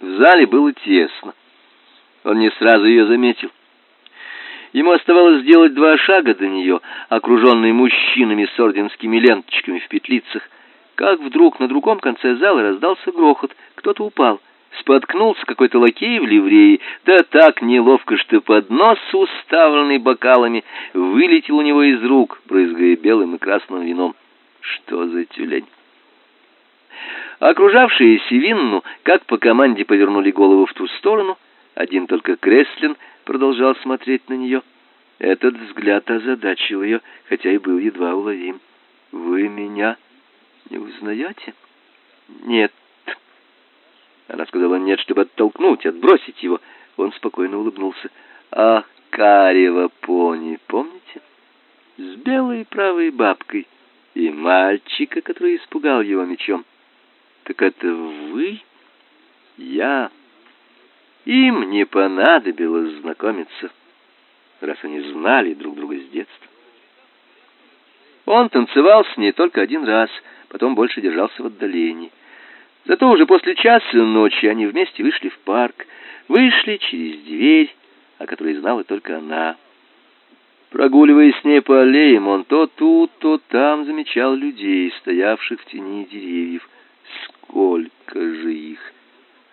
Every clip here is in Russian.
В зале было тесно. Он не сразу ее заметил. Ему оставалось сделать два шага до нее, окруженный мужчинами с орденскими ленточками в петлицах, как вдруг на другом конце зала раздался грохот. Кто-то упал. Споткнулся какой-то лакей в ливреи, да так неловко, что поднос, уставленный бокалами, вылетел у него из рук, брызгая белым и красным вином. Что за тюлень? Окружавшие Севинну, как по команде, повернули голову в ту сторону. Один только Креслин продолжал смотреть на нее. Этот взгляд озадачил ее, хотя и был едва уловим. «Вы меня не узнаете?» «Нет». Она сказала «нет», чтобы оттолкнуть, отбросить его. Он спокойно улыбнулся. «А карева пони, помните? С белой правой бабкой и мальчика, который испугал его мечом. Так это вы? Я. Им не понадобилось знакомиться, раз они знали друг друга с детства. Он танцевал с ней только один раз, потом больше держался в отдалении. Зато уже после часа ночи они вместе вышли в парк, вышли через дверь, о которой знала только она. Прогуливаясь с ней по аллеям, он то тут, то там замечал людей, стоявших в тени деревьев. Сколько же их!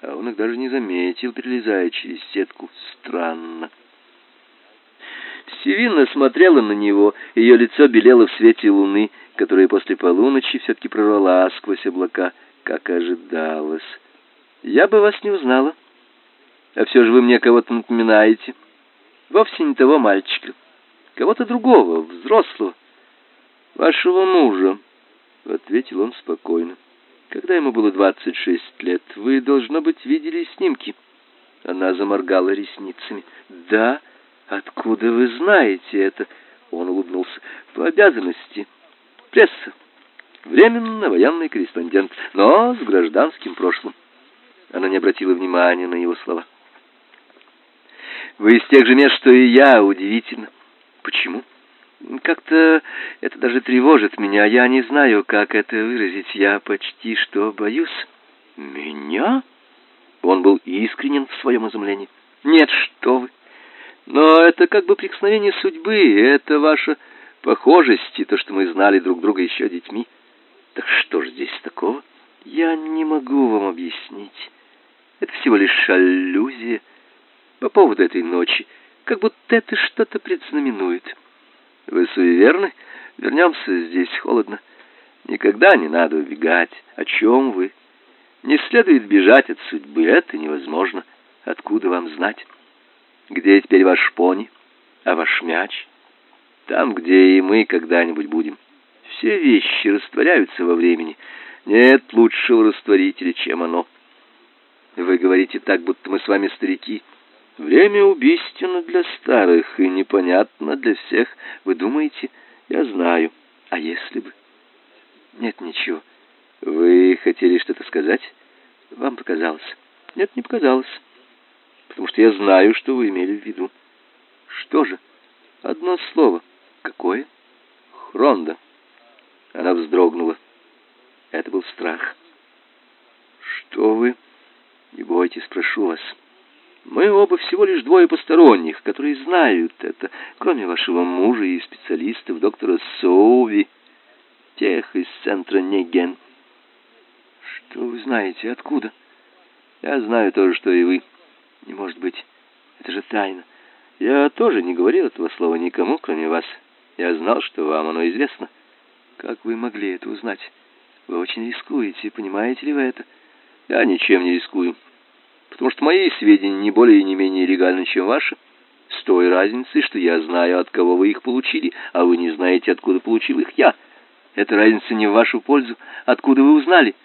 А он их даже не заметил, перелезая через сетку. Странно. Севинна смотрела на него, ее лицо белело в свете луны, которая после полуночи все-таки прорвалась сквозь облака, как ожидалось. «Я бы вас не узнала. А все же вы мне кого-то напоминаете. Вовсе не того мальчика» кого-то другого, взрослого, вашего мужа, ответил он спокойно. Когда ему было двадцать шесть лет, вы должно быть видели снимки. Она заморгала ресницами. Да, откуда вы знаете это? Он улыбнулся. По обязанности. Пресса. Временно военный корреспондент, но с гражданским прошлым. Она не обратила внимания на его слова. Вы из тех же мест, что и я, удивительно. Почему? Как-то это даже тревожит меня. Я не знаю, как это выразить. Я почти что боюсь. Меня? Он был искренен в своем изумлении. Нет, что вы. Но это как бы прикосновение судьбы, это ваша похожесть и то, что мы знали друг друга еще детьми. Так что же здесь такого? Я не могу вам объяснить. Это всего лишь аллюзия по поводу этой ночи как будто это что-то предзнаменует. Вы суеверны? Вернемся, здесь холодно. Никогда не надо убегать. О чем вы? Не следует бежать от судьбы, это невозможно. Откуда вам знать? Где теперь ваш пони? А ваш мяч? Там, где и мы когда-нибудь будем. Все вещи растворяются во времени. Нет лучшего растворителя, чем оно. Вы говорите так, будто мы с вами старики. Время убийственно для старых и непонятно для всех. Вы думаете, я знаю. А если бы? Нет, ничего. Вы хотели что-то сказать? Вам показалось. Нет, не показалось. Потому что я знаю, что вы имели в виду. Что же? Одно слово. Какое? Хронда. Она вздрогнула. Это был страх. Что вы? Не бойтесь, прошу вас. Мы оба всего лишь двое посторонних, которые знают это, кроме вашего мужа и специалистов доктора Соуви, тех из центра Неген. Что вы знаете? Откуда? Я знаю то же, что и вы. Не может быть. Это же тайна. Я тоже не говорил этого слова никому, кроме вас. Я знал, что вам оно известно. Как вы могли это узнать? Вы очень рискуете, понимаете ли вы это? Я ничем не рискую потому что мои сведения не более и не менее легальны, чем ваши, с той разницей, что я знаю, от кого вы их получили, а вы не знаете, откуда получил их я. Эта разница не в вашу пользу. Откуда вы узнали?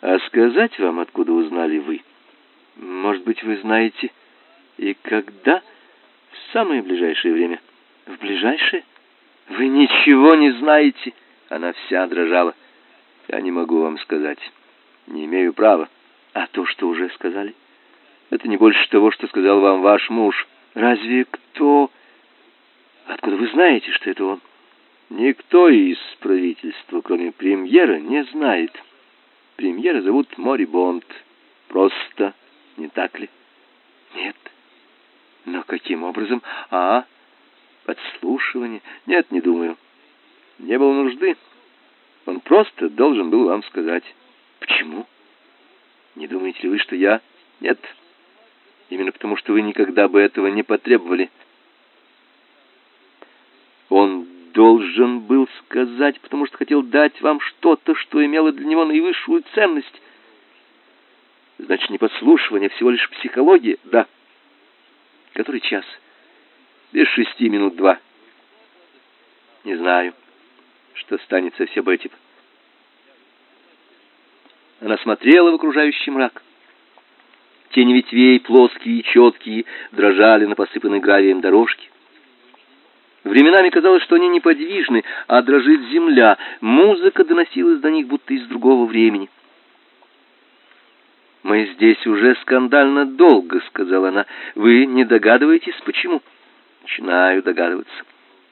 А сказать вам, откуда узнали вы? Может быть, вы знаете и когда? В самое ближайшее время. В ближайшее? Вы ничего не знаете. Она вся дрожала. Я не могу вам сказать. Не имею права. А то, что уже сказали? Это не больше того, что сказал вам ваш муж. Разве кто... Откуда вы знаете, что это он? Никто из правительства, кроме премьера, не знает. Премьера зовут Мори Бонд. Просто Не так ли? Нет. Но каким образом? А, подслушивание? Нет, не думаю. Не было нужды. Он просто должен был вам сказать. Почему? Не думаете ли вы, что я... Нет. Именно потому, что вы никогда бы этого не потребовали. Он должен был сказать, потому что хотел дать вам что-то, что имело для него наивысшую ценность. Значит, не подслушивание, а всего лишь психология? Да. Который час? Без шести минут два. Не знаю, что станется все этим. Она смотрела в окружающий мрак. Тени ветвей, плоские и четкие, дрожали на посыпанной гравием дорожке. Временами казалось, что они неподвижны, а дрожит земля. Музыка доносилась до них будто из другого времени. «Мы здесь уже скандально долго», — сказала она. «Вы не догадываетесь, почему?» «Начинаю догадываться.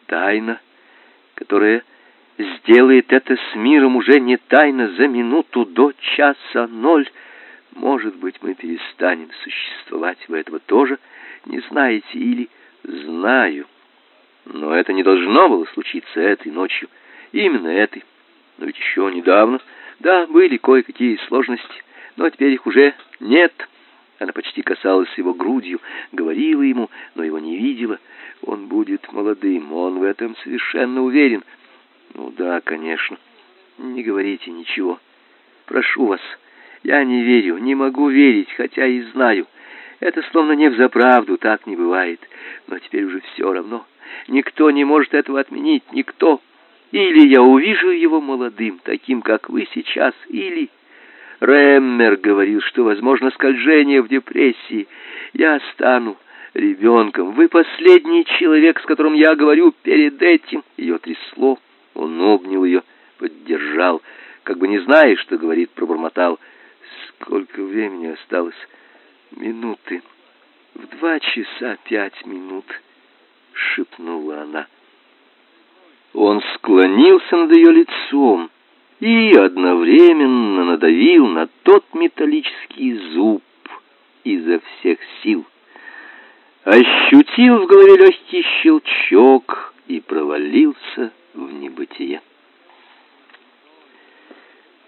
Тайна, которая сделает это с миром уже не тайна за минуту до часа ноль. Может быть, мы перестанем существовать. Вы этого тоже не знаете или знаю. Но это не должно было случиться этой ночью. Именно этой. Но ведь еще недавно, да, были кое-какие сложности, но теперь их уже нет. Она почти касалась его грудью, говорила ему, но его не видела. Он будет молодым, он в этом совершенно уверен. Ну да, конечно. Не говорите ничего. Прошу вас. Я не верю, не могу верить, хотя и знаю. Это словно не взаправду, так не бывает. Но теперь уже все равно. Никто не может этого отменить, никто. Или я увижу его молодым, таким, как вы сейчас, или... Реммер говорил, что возможно скольжение в депрессии. Я стану ребенком. Вы последний человек, с которым я говорю перед этим. Ее трясло. Он обнял ее, поддержал, как бы не зная, что говорит, пробормотал. Сколько времени осталось? Минуты. В два часа пять минут, шепнула она. Он склонился над ее лицом и одновременно надавил на тот металлический зуб изо всех сил. Ощутил в голове легкий щелчок и провалился в небытие.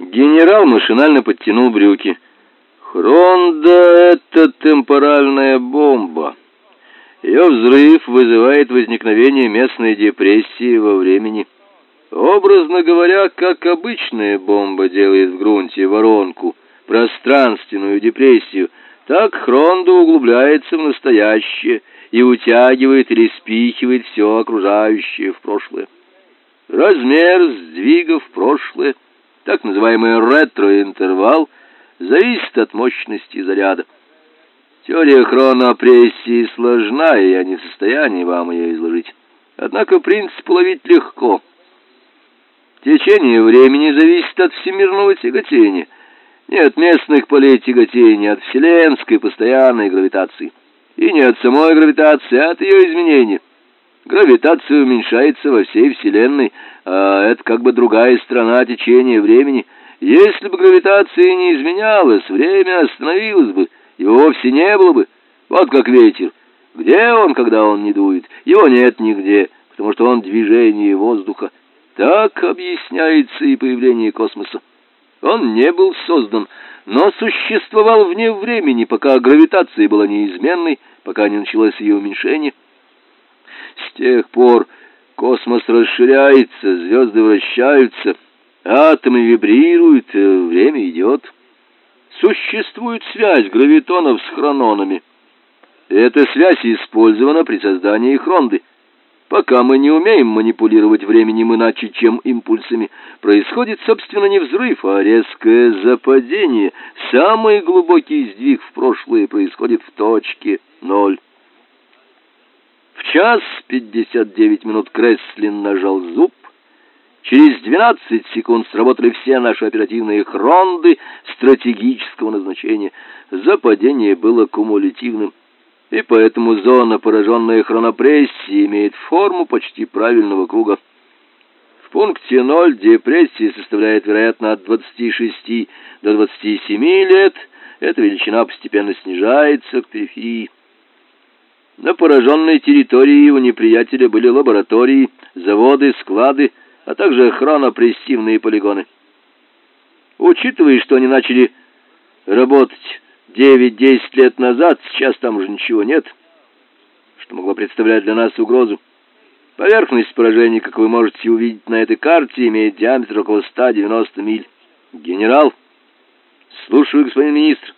Генерал машинально подтянул брюки. Хронда — это темпоральная бомба. Ее взрыв вызывает возникновение местной депрессии во времени. Образно говоря, как обычная бомба делает в грунте воронку, пространственную депрессию, так Хронда углубляется в настоящее и утягивает или спихивает все окружающее в прошлое. Размер сдвига в прошлое, так называемый ретроинтервал, зависит от мощности заряда. Теория хронопрессии сложна, и я не в состоянии вам ее изложить. Однако принцип уловить легко. Течение времени зависит от всемирного тяготения, не от местных полей тяготения, от вселенской постоянной гравитации. И не от самой гравитации, а от ее изменения. Гравитация уменьшается во всей Вселенной, а это как бы другая сторона течения времени. Если бы гравитация не изменялась, время остановилось бы, его вовсе не было бы. Вот как ветер. Где он, когда он не дует? Его нет нигде, потому что он движение воздуха. Так объясняется и появление космоса. Он не был создан, но существовал вне времени, пока гравитация была неизменной, пока не началось ее уменьшение. С тех пор космос расширяется, звезды вращаются, атомы вибрируют, э, время идет. Существует связь гравитонов с хрононами. Эта связь использована при создании хронды. Пока мы не умеем манипулировать временем иначе, чем импульсами, происходит, собственно, не взрыв, а резкое западение. Самый глубокий сдвиг в прошлое происходит в точке ноль. В час пятьдесят девять минут Креслин нажал зуб. Через двенадцать секунд сработали все наши оперативные хронды стратегического назначения. Западение было кумулятивным, и поэтому зона, пораженная хронопрессией, имеет форму почти правильного круга. В пункте ноль депрессия составляет, вероятно, от двадцати шести до двадцати семи лет, эта величина постепенно снижается к периферии. На пораженной территории у неприятеля были лаборатории, заводы, склады, а также хронопрессивные полигоны. Учитывая, что они начали работать 9-10 лет назад, сейчас там уже ничего нет, что могло представлять для нас угрозу. Поверхность поражения, как вы можете увидеть на этой карте, имеет диаметр около 190 миль. Генерал, слушаю, господин министр.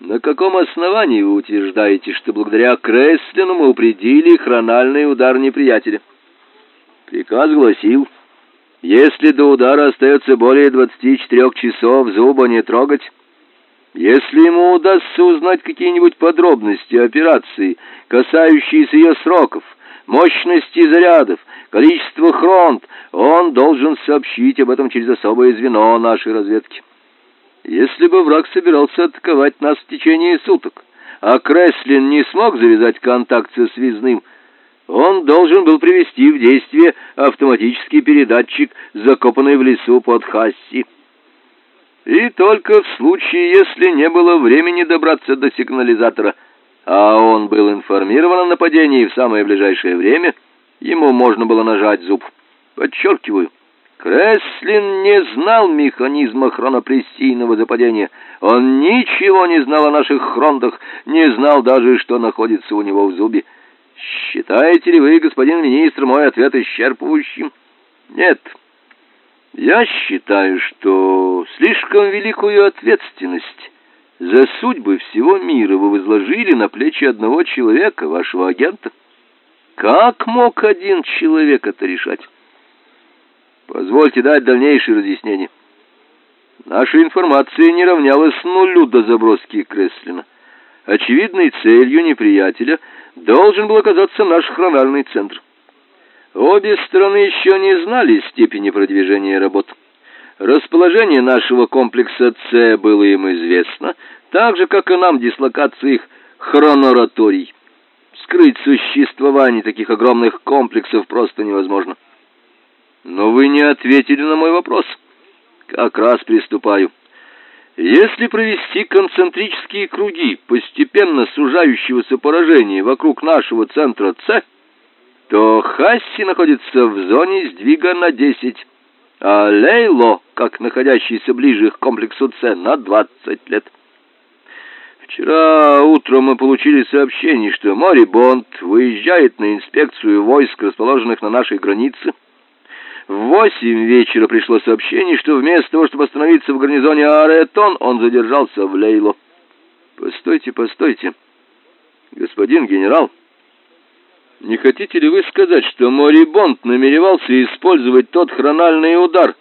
На каком основании вы утверждаете, что благодаря Креслину мы упредили хрональный удар неприятеля? Приказ гласил, если до удара остается более 24 часов, зуба не трогать. Если ему удастся узнать какие-нибудь подробности операции, касающиеся ее сроков, мощности зарядов, количества хронт, он должен сообщить об этом через особое звено нашей разведки. Если бы враг собирался атаковать нас в течение суток, а Креслин не смог завязать контакт со связным, он должен был привести в действие автоматический передатчик, закопанный в лесу под Хасси. И только в случае, если не было времени добраться до сигнализатора, а он был информирован о нападении в самое ближайшее время, ему можно было нажать зуб. Подчеркиваю, Креслин не знал механизма хронопрессийного западения. Он ничего не знал о наших хронтах, не знал даже, что находится у него в зубе. Считаете ли вы, господин министр, мой ответ исчерпывающим? Нет. Я считаю, что слишком великую ответственность за судьбы всего мира вы возложили на плечи одного человека, вашего агента. Как мог один человек это решать? Позвольте дать дальнейшие разъяснения. Наша информация не равнялась нулю до заброски Креслина. Очевидной целью неприятеля должен был оказаться наш хрональный центр. Обе стороны еще не знали степени продвижения работ. Расположение нашего комплекса С было им известно, так же, как и нам дислокация их хронораторий. Скрыть существование таких огромных комплексов просто невозможно. Но вы не ответили на мой вопрос. Как раз приступаю. Если провести концентрические круги постепенно сужающегося поражения вокруг нашего центра С, то Хасси находится в зоне сдвига на 10, а Лейло, как находящийся ближе к комплексу С, на 20 лет. Вчера утром мы получили сообщение, что Морибонд выезжает на инспекцию войск, расположенных на нашей границе, в восемь вечера пришло сообщение, что вместо того, чтобы остановиться в гарнизоне Аретон, он задержался в Лейло. Постойте, постойте. Господин генерал, не хотите ли вы сказать, что Морибонд намеревался использовать тот хрональный удар,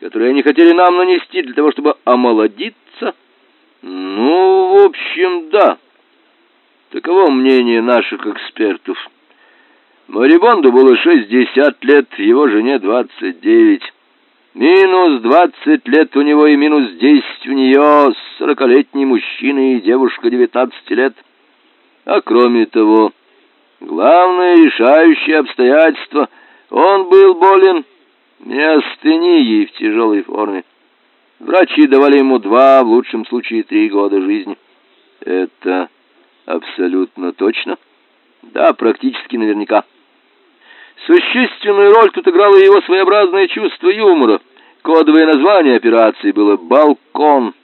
который они хотели нам нанести для того, чтобы омолодиться? Ну, в общем, да. Таково мнение наших экспертов. Морибонду было шестьдесят лет, его жене двадцать девять. Минус двадцать лет у него и минус десять у нее, сорокалетний мужчина и девушка девятнадцати лет. А кроме того, главное решающее обстоятельство, он был болен неостенией в тяжелой форме. Врачи давали ему два, в лучшем случае три года жизни. Это абсолютно точно? Да, практически наверняка. Существенную роль тут играло его своеобразное чувство юмора. Кодовое название операции было «Балкон».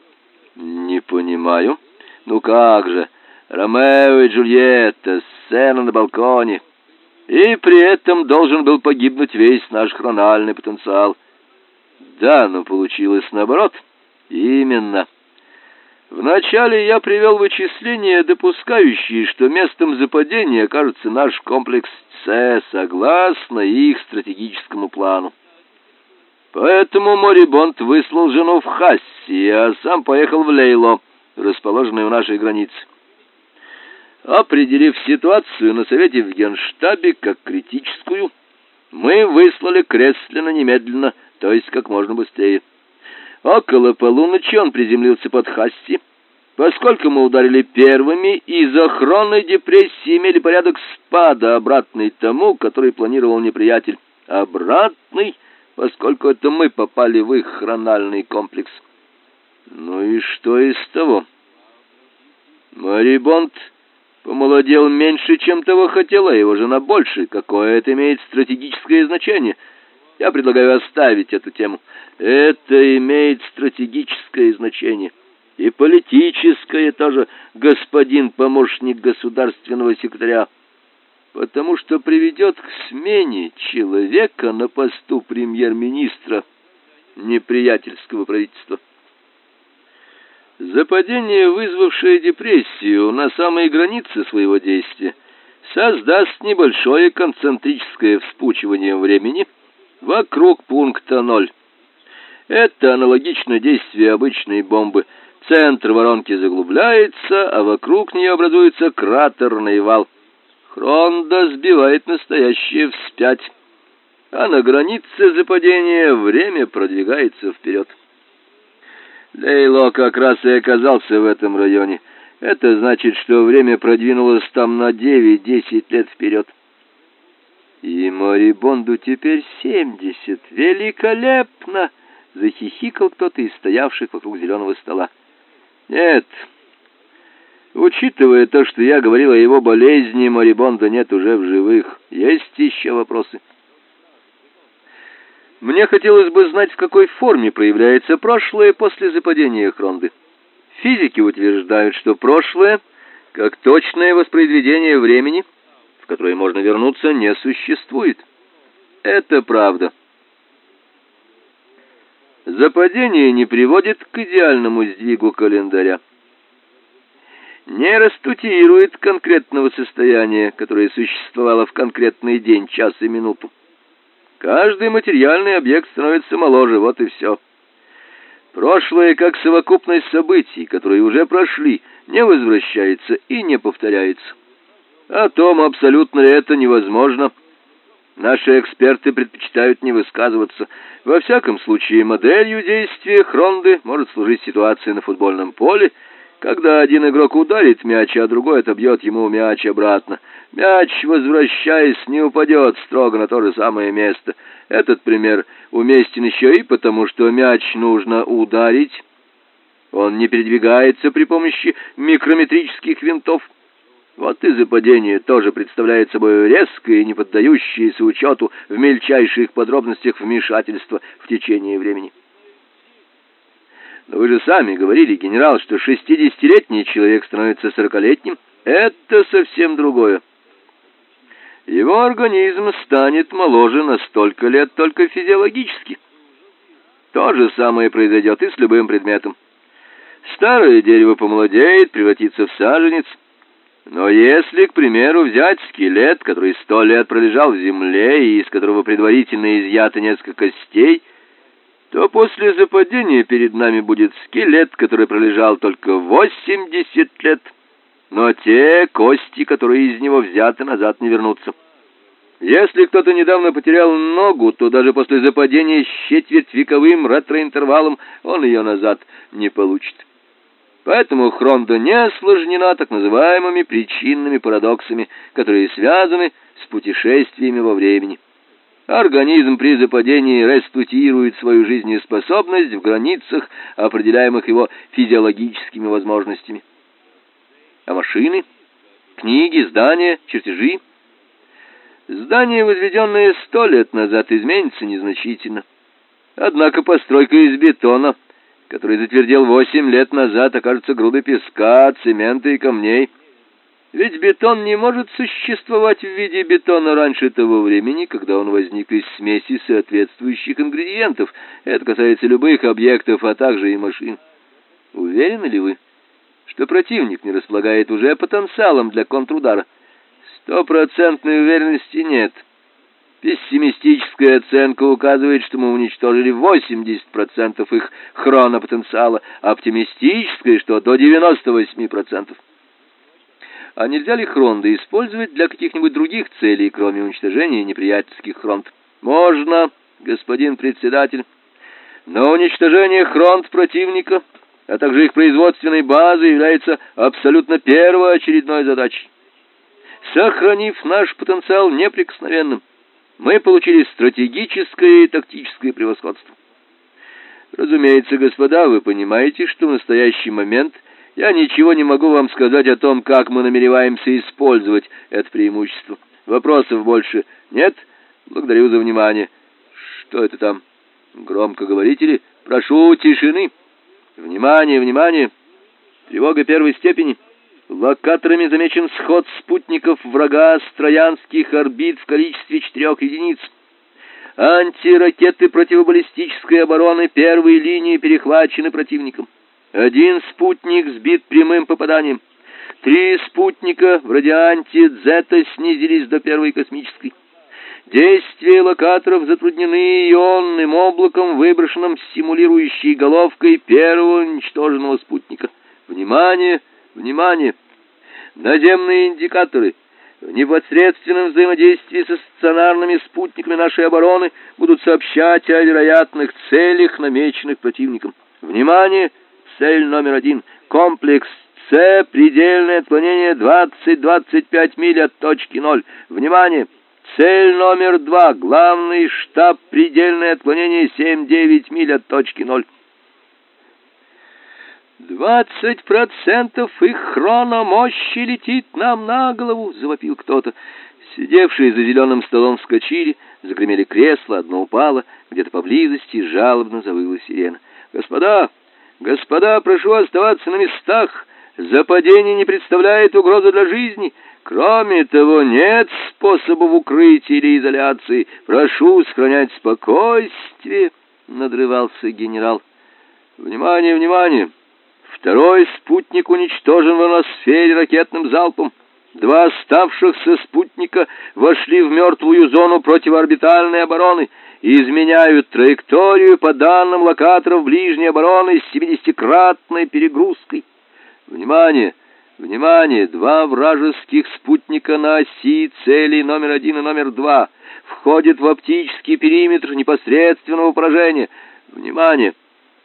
Не понимаю. Ну как же, Ромео и Джульетта, сцена на балконе. И при этом должен был погибнуть весь наш хрональный потенциал. Да, но получилось наоборот. Именно. Вначале я привел вычисления, допускающие, что местом западения окажется наш комплекс С, согласно их стратегическому плану. Поэтому Морибонд выслал жену в Хасси, а сам поехал в Лейло, расположенное у нашей границы. Определив ситуацию на совете в Генштабе как критическую, мы выслали Креслина немедленно, то есть как можно быстрее. Около полуночи он приземлился под Хасси. Поскольку мы ударили первыми, из-за хронной депрессии имели порядок спада, обратный тому, который планировал неприятель. Обратный, поскольку это мы попали в их хрональный комплекс. Ну и что из того? Марибонд помолодел меньше, чем того хотела, его жена больше. Какое это имеет стратегическое значение? Я предлагаю оставить эту тему. Это имеет стратегическое значение. И политическое тоже, господин помощник государственного секретаря. Потому что приведет к смене человека на посту премьер-министра неприятельского правительства. Западение, вызвавшее депрессию на самой границе своего действия, создаст небольшое концентрическое вспучивание времени вокруг пункта ноль. Это аналогично действию обычной бомбы. Центр воронки заглубляется, а вокруг нее образуется кратерный вал. Хронда сбивает настоящее вспять, а на границе западения время продвигается вперед. Лейло как раз и оказался в этом районе. Это значит, что время продвинулось там на 9-10 лет вперед. И Морибонду теперь семьдесят. Великолепно! Захихикал кто-то из стоявших вокруг зеленого стола. Нет, учитывая то, что я говорил о его болезни, Морибонда нет уже в живых. Есть еще вопросы? Мне хотелось бы знать, в какой форме проявляется прошлое после западения Хронды. Физики утверждают, что прошлое, как точное воспроизведение времени, которое можно вернуться, не существует. Это правда. Западение не приводит к идеальному сдвигу календаря. Не растутирует конкретного состояния, которое существовало в конкретный день, час и минуту. Каждый материальный объект становится моложе, вот и все. Прошлое, как совокупность событий, которые уже прошли, не возвращается и не повторяется. О том, абсолютно ли это невозможно, наши эксперты предпочитают не высказываться. Во всяком случае, моделью действия Хронды может служить ситуация на футбольном поле, когда один игрок ударит мяч, а другой отобьет ему мяч обратно. Мяч, возвращаясь, не упадет строго на то же самое место. Этот пример уместен еще и потому, что мяч нужно ударить. Он не передвигается при помощи микрометрических винтов. Вот и западение тоже представляет собой резкое и не поддающееся учету в мельчайших подробностях вмешательства в течение времени. Но вы же сами говорили, генерал, что шестидесятилетний человек становится сорокалетним. Это совсем другое. Его организм станет моложе на столько лет только физиологически. То же самое произойдет и с любым предметом. Старое дерево помолодеет, превратится в саженец. Но если, к примеру, взять скелет, который сто лет пролежал в земле и из которого предварительно изъято несколько костей, то после западения перед нами будет скелет, который пролежал только восемьдесят лет, но те кости, которые из него взяты, назад не вернутся. Если кто-то недавно потерял ногу, то даже после западения с четвертьвековым ретроинтервалом он ее назад не получит. Поэтому хронда не осложнена так называемыми причинными парадоксами, которые связаны с путешествиями во времени. Организм при западении рестутирует свою жизнеспособность в границах, определяемых его физиологическими возможностями. А машины, книги, здания, чертежи? Здание, возведенное сто лет назад, изменится незначительно. Однако постройка из бетона, который затвердел восемь лет назад, окажется грудой песка, цемента и камней – ведь бетон не может существовать в виде бетона раньше того времени, когда он возник из смеси соответствующих ингредиентов. Это касается любых объектов, а также и машин. Уверены ли вы, что противник не располагает уже потенциалом для контрудара? Стопроцентной уверенности нет. Пессимистическая оценка указывает, что мы уничтожили 80% их хронопотенциала, оптимистическая, что до 98%. А нельзя ли хронды использовать для каких-нибудь других целей, кроме уничтожения неприятельских хронд? Можно, господин председатель. Но уничтожение хронд противника, а также их производственной базы является абсолютно первоочередной задачей. Сохранив наш потенциал неприкосновенным, мы получили стратегическое и тактическое превосходство. Разумеется, господа, вы понимаете, что в настоящий момент – Я ничего не могу вам сказать о том, как мы намереваемся использовать это преимущество. Вопросов больше нет? Благодарю за внимание. Что это там? Громко говорите ли? Прошу тишины. Внимание, внимание. Тревога первой степени. Локаторами замечен сход спутников врага с троянских орбит в количестве четырех единиц. Антиракеты противобаллистической обороны первой линии перехвачены противником. Один спутник сбит прямым попаданием. Три спутника в радианте Дзета снизились до первой космической. Действия локаторов затруднены ионным облаком, выброшенным стимулирующей головкой первого уничтоженного спутника. Внимание, внимание! Наземные индикаторы в непосредственном взаимодействии со стационарными спутниками нашей обороны будут сообщать о вероятных целях, намеченных противником. Внимание! Цель номер один. Комплекс С. Предельное отклонение 20-25 миль от точки ноль. Внимание! Цель номер два. Главный штаб. Предельное отклонение 7-9 миль от точки ноль. «Двадцать процентов их хрономощи летит нам на голову!» — завопил кто-то. Сидевшие за зеленым столом вскочили, загремели кресла, одно упало, где-то поблизости жалобно завыла сирена. «Господа! Господа, прошу оставаться на местах! Западение не представляет угрозы для жизни!» Кроме того, нет способов укрытия или изоляции. Прошу сохранять спокойствие, надрывался генерал. Внимание, внимание! Второй спутник уничтожен в атмосфере ракетным залпом. Два оставшихся спутника вошли в мертвую зону противоорбитальной обороны и изменяют траекторию по данным локаторов ближней обороны с 70-кратной перегрузкой. Внимание! Внимание! Два вражеских спутника на оси целей номер один и номер два входят в оптический периметр непосредственного поражения. Внимание!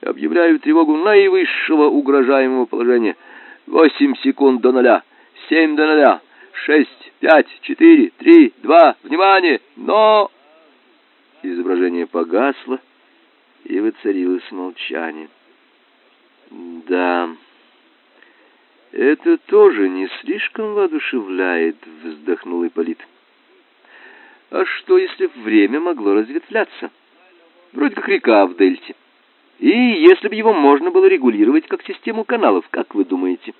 Объявляю тревогу наивысшего угрожаемого положения. Восемь секунд до нуля. Семь до нуля. Шесть, пять, четыре, три, два. Внимание! Но... Изображение погасло, и воцарилось молчание. Да... Это тоже не слишком воодушевляет, вздохнул Ипполит. А что, если время могло разветвляться? Вроде как река в дельте. И если бы его можно было регулировать как систему каналов, как вы думаете?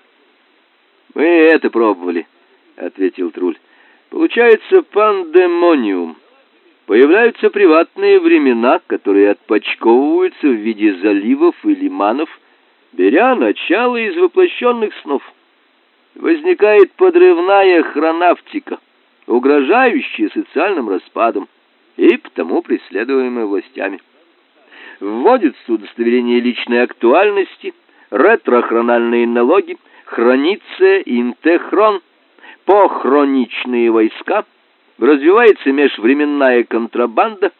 Мы это пробовали, ответил Труль. Получается пандемониум. Появляются приватные времена, которые отпочковываются в виде заливов и лиманов, беря начало из воплощенных снов. Возникает подрывная хронавтика, угрожающая социальным распадом и потому преследуемая властями вводится удостоверение личной актуальности, ретрохрональные налоги, хранится интехрон, похроничные войска, развивается межвременная контрабанда,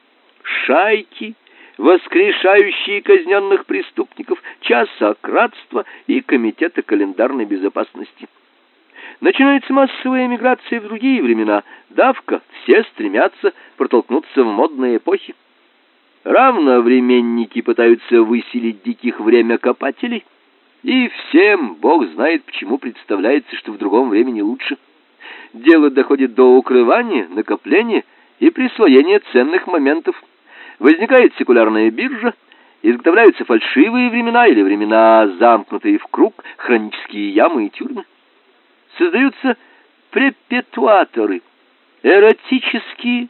шайки, воскрешающие казненных преступников, часократство и комитеты календарной безопасности. Начинается массовая эмиграция в другие времена, давка, все стремятся протолкнуться в модные эпохи. Равновременники пытаются выселить диких время копателей, и всем, бог знает почему, представляется, что в другом времени лучше. Дело доходит до укрывания, накопления и присвоения ценных моментов. Возникает секулярная биржа, изготовляются фальшивые времена или времена, замкнутые в круг, хронические ямы и тюрьмы. Создаются препетуаторы, эротические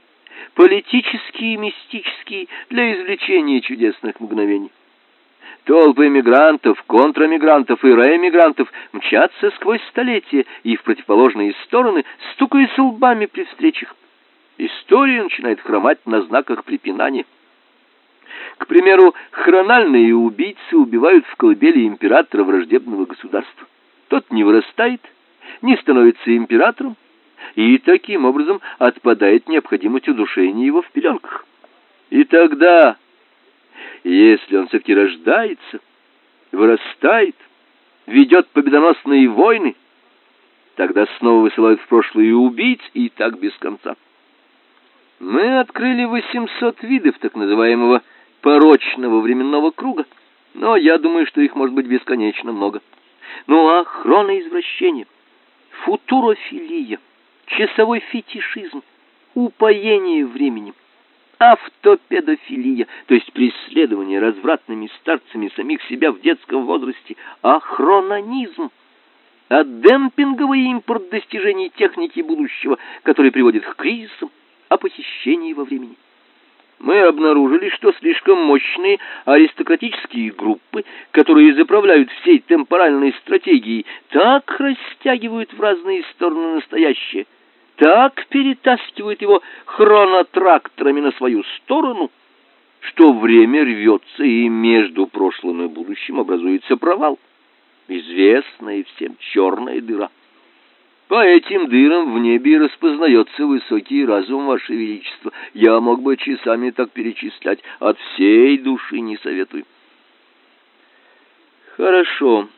политические и мистические, для извлечения чудесных мгновений. Толпы эмигрантов, контрамигрантов и реэмигрантов мчатся сквозь столетия и в противоположные стороны, стукаясь лбами при встречах. История начинает хромать на знаках препинания. К примеру, хрональные убийцы убивают в колыбели императора враждебного государства. Тот не вырастает, не становится императором, и таким образом отпадает необходимость удушения его в пеленках. И тогда, если он все-таки рождается, вырастает, ведет победоносные войны, тогда снова высылают в прошлое убийц, и так без конца. Мы открыли 800 видов так называемого порочного временного круга, но я думаю, что их может быть бесконечно много. Ну а хроноизвращение, футурофилия, часовой фетишизм, упоение временем, автопедофилия, то есть преследование развратными старцами самих себя в детском возрасте, ахрононизм, а демпинговый импорт достижений техники будущего, который приводит к кризисам, о похищении во времени. Мы обнаружили, что слишком мощные аристократические группы, которые заправляют всей темпоральной стратегией, так растягивают в разные стороны настоящее, так перетаскивают его хронотракторами на свою сторону, что время рвется, и между прошлым и будущим образуется провал, известная всем черная дыра. По этим дырам в небе распознается высокий разум, Ваше Величество. Я мог бы часами так перечислять, от всей души не советую. Хорошо.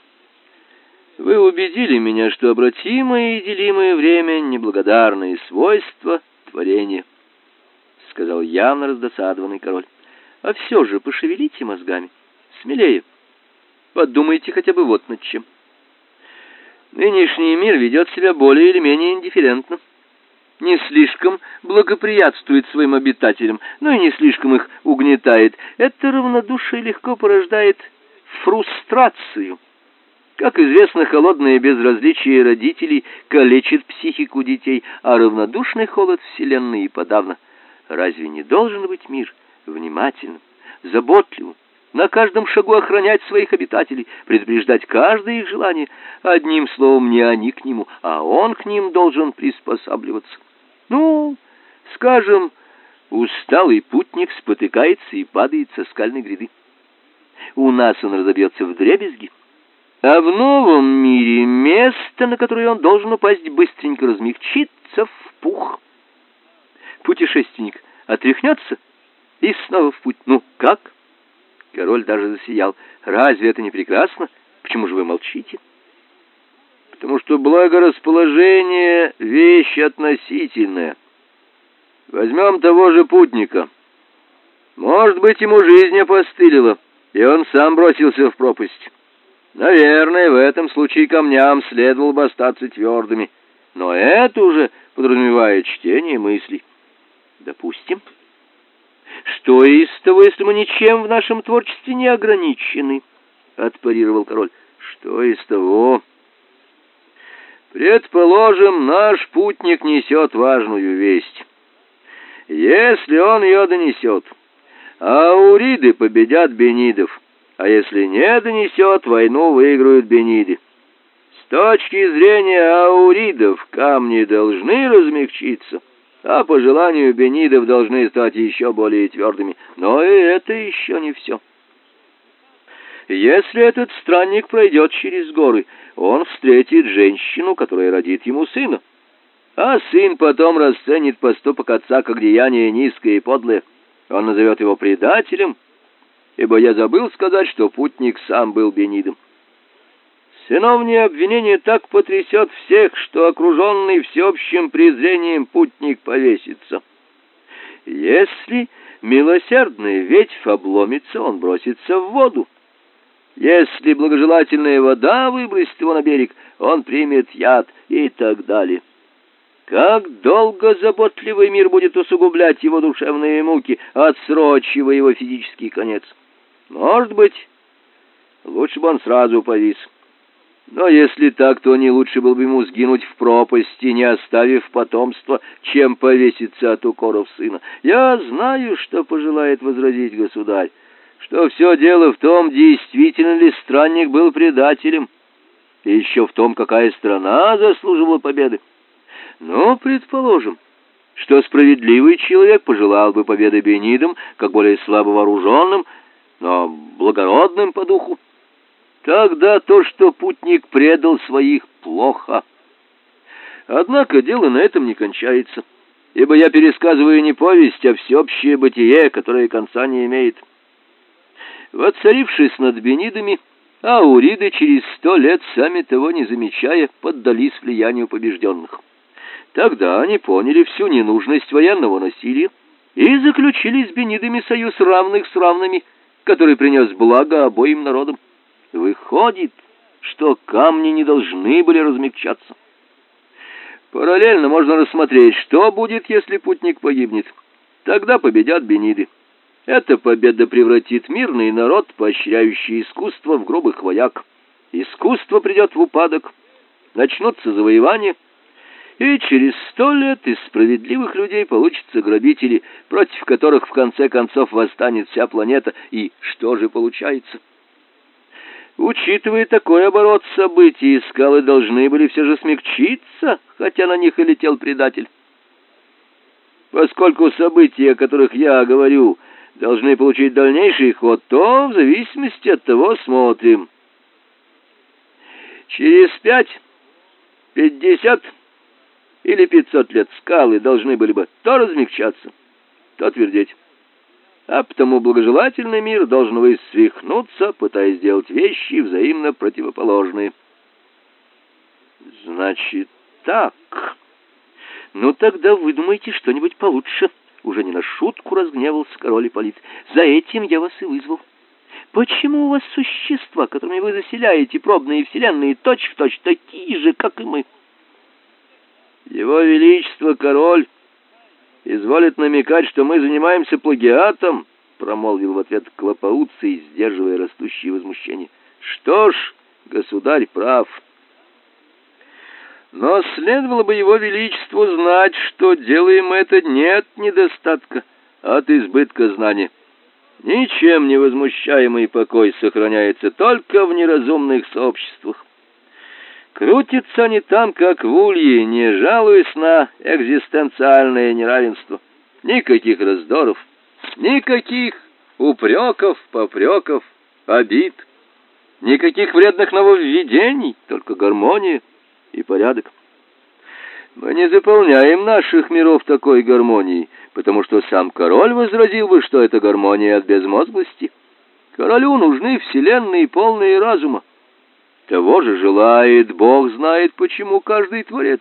Вы убедили меня, что обратимое и делимое время — неблагодарные свойства творения, — сказал явно раздосадованный король. А все же пошевелите мозгами, смелее. Подумайте хотя бы вот над чем. Нынешний мир ведет себя более или менее индифферентно. Не слишком благоприятствует своим обитателям, но и не слишком их угнетает. Это равнодушие легко порождает фрустрацию. Как известно, холодное безразличие родителей калечит психику детей, а равнодушный холод вселенной и подавно. Разве не должен быть мир внимательным, заботливым, на каждом шагу охранять своих обитателей, предупреждать каждое их желание? Одним словом, не они к нему, а он к ним должен приспосабливаться. Ну, скажем, усталый путник спотыкается и падает со скальной гряды. У нас он разобьется в дребезги, а в новом мире место, на которое он должен упасть, быстренько размягчится в пух. Путешественник отряхнется и снова в путь. Ну, как? Король даже засиял. Разве это не прекрасно? Почему же вы молчите? Потому что благорасположение — вещь относительная. Возьмем того же путника. Может быть, ему жизнь опостылила, и он сам бросился в пропасть. Наверное, в этом случае камням следовало бы остаться твердыми. Но это уже подразумевает чтение мыслей. Допустим. Что из того, если мы ничем в нашем творчестве не ограничены? Отпарировал король. Что из того? Предположим, наш путник несет важную весть. Если он ее донесет, ауриды победят бенидов, а если не донесет, войну выиграют бениды. С точки зрения ауридов камни должны размягчиться, а по желанию бенидов должны стать еще более твердыми. Но и это еще не все. Если этот странник пройдет через горы, он встретит женщину, которая родит ему сына. А сын потом расценит поступок отца как деяние низкое и подлое. Он назовет его предателем, ибо я забыл сказать, что путник сам был бенидом. Сыновнее обвинение так потрясет всех, что окруженный всеобщим презрением путник повесится. Если милосердный ветвь обломится, он бросится в воду. Если благожелательная вода выбросит его на берег, он примет яд и так далее. Как долго заботливый мир будет усугублять его душевные муки, отсрочивая его физический конец? Может быть, лучше бы он сразу повис. Но если так, то не лучше было бы ему сгинуть в пропасти, не оставив потомства, чем повеситься от укоров сына. Я знаю, что пожелает возразить государь, что все дело в том, действительно ли странник был предателем, и еще в том, какая страна заслуживала победы. Но предположим, что справедливый человек пожелал бы победы Бенидам, как более слабо вооруженным, но благородным по духу. Тогда то, что путник предал своих, плохо. Однако дело на этом не кончается, ибо я пересказываю не повесть, а всеобщее бытие, которое конца не имеет. Воцарившись над Бенидами, ауриды через сто лет, сами того не замечая, поддались влиянию побежденных. Тогда они поняли всю ненужность военного насилия и заключили с Бенидами союз равных с равными, который принес благо обоим народам. Выходит, что камни не должны были размягчаться. Параллельно можно рассмотреть, что будет, если путник погибнет. Тогда победят бениды. Эта победа превратит мирный народ, поощряющий искусство, в грубых вояк. Искусство придет в упадок, начнутся завоевания, и через сто лет из справедливых людей получатся грабители, против которых в конце концов восстанет вся планета. И что же получается? Учитывая такой оборот событий, скалы должны были все же смягчиться, хотя на них и летел предатель. Поскольку события, о которых я говорю, должны получить дальнейший ход, то в зависимости от того смотрим. Через пять, пятьдесят или пятьсот лет скалы должны были бы то размягчаться, то твердеть а потому благожелательный мир должен вы свихнуться, пытаясь сделать вещи взаимно противоположные. Значит, так. Ну тогда выдумайте что-нибудь получше. Уже не на шутку разгневался король Ипполит. За этим я вас и вызвал. Почему у вас существа, которыми вы заселяете пробные вселенные, точь-в-точь точь такие же, как и мы? Его величество король изволит намекать, что мы занимаемся плагиатом, промолвил в ответ Клопауций, сдерживая растущее возмущение. Что ж, государь прав. Но следовало бы его величеству знать, что делаем это не от недостатка, а от избытка знания. Ничем не возмущаемый покой сохраняется только в неразумных сообществах. Крутятся они там, как в улье, не жалуясь на экзистенциальное неравенство. Никаких раздоров, никаких упреков, попреков, обид, никаких вредных нововведений, только гармония и порядок. Мы не заполняем наших миров такой гармонией, потому что сам король возразил бы, что это гармония от безмозглости. Королю нужны вселенные полные разума. Того же желает, Бог знает, почему каждый творец.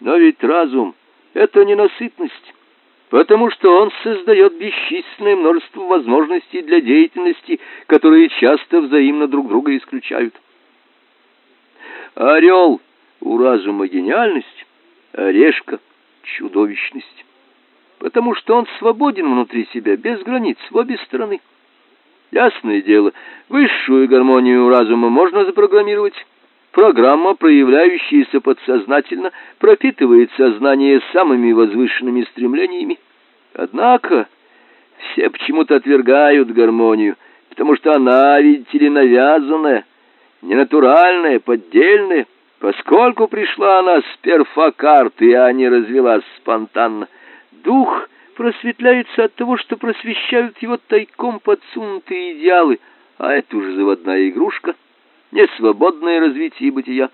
Но ведь разум — это ненасытность, потому что он создает бесчисленное множество возможностей для деятельности, которые часто взаимно друг друга исключают. Орел у разума гениальность, а решка — чудовищность, потому что он свободен внутри себя, без границ, в обе стороны. Ясное дело, высшую гармонию разума можно запрограммировать. Программа, проявляющаяся подсознательно, пропитывает сознание самыми возвышенными стремлениями. Однако все почему-то отвергают гармонию, потому что она, видите ли, навязанная, ненатуральная, поддельная, поскольку пришла она с перфокарты, а не развелась спонтанно. Дух — просветляется от того, что просвещают его тайком подсунутые идеалы, а это уже заводная игрушка, не свободное развитие бытия.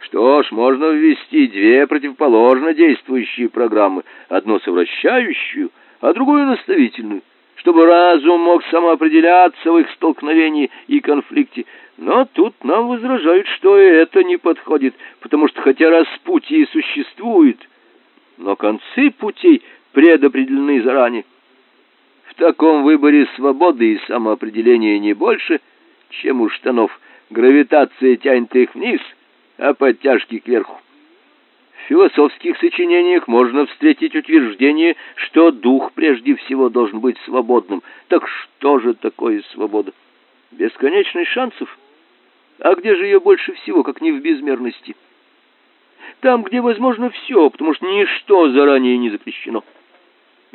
Что ж, можно ввести две противоположно действующие программы, одну совращающую, а другую наставительную, чтобы разум мог самоопределяться в их столкновении и конфликте. Но тут нам возражают, что и это не подходит, потому что хотя распутье существует, но концы путей предопределены заранее. В таком выборе свободы и самоопределения не больше, чем у штанов. Гравитация тянет их вниз, а подтяжки кверху. В философских сочинениях можно встретить утверждение, что дух прежде всего должен быть свободным. Так что же такое свобода? Бесконечность шансов. А где же ее больше всего, как не в безмерности? Там, где возможно все, потому что ничто заранее не запрещено.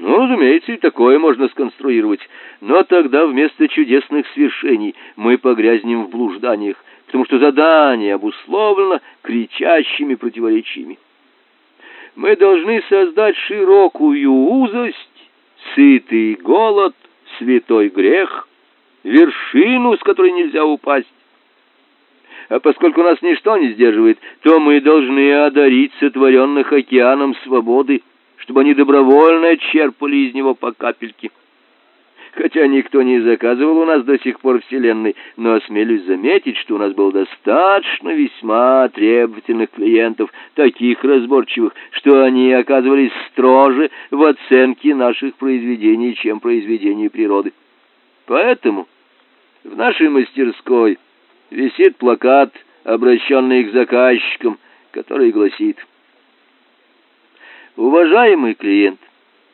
Ну, разумеется, и такое можно сконструировать. Но тогда вместо чудесных свершений мы погрязнем в блужданиях, потому что задание обусловлено кричащими противоречиями. Мы должны создать широкую узость, сытый голод, святой грех, вершину, с которой нельзя упасть. А поскольку нас ничто не сдерживает, то мы должны одарить сотворенных океаном свободы, чтобы они добровольно черпали из него по капельке. Хотя никто не заказывал у нас до сих пор Вселенной, но осмелюсь заметить, что у нас было достаточно весьма требовательных клиентов, таких разборчивых, что они оказывались строже в оценке наших произведений, чем произведений природы. Поэтому в нашей мастерской висит плакат, обращенный к заказчикам, который гласит «Уважаемый клиент,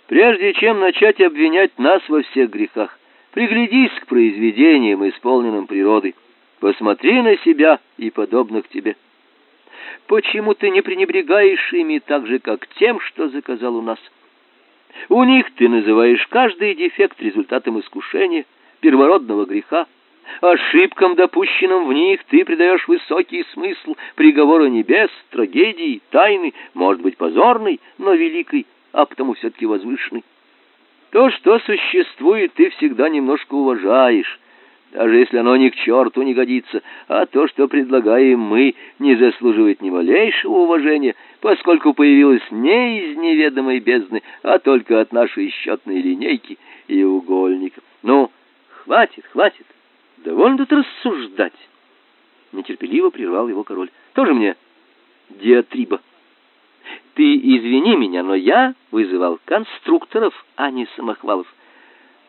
прежде чем начать обвинять нас во всех грехах, приглядись к произведениям, исполненным природой, посмотри на себя и подобных тебе». Почему ты не пренебрегаешь ими так же, как тем, что заказал у нас? У них ты называешь каждый дефект результатом искушения, первородного греха. Ошибкам, допущенным в них, ты придаешь высокий смысл приговора небес, трагедии, тайны, может быть, позорной, но великой, а потому все-таки возвышенной. То, что существует, ты всегда немножко уважаешь, даже если оно ни к черту не годится, а то, что предлагаем мы, не заслуживает ни малейшего уважения, поскольку появилось не из неведомой бездны, а только от нашей счетной линейки и угольника. Ну, хватит, хватит, довольно тут рассуждать. Нетерпеливо прервал его король. Тоже мне диатриба. Ты извини меня, но я вызывал конструкторов, а не самохвалов.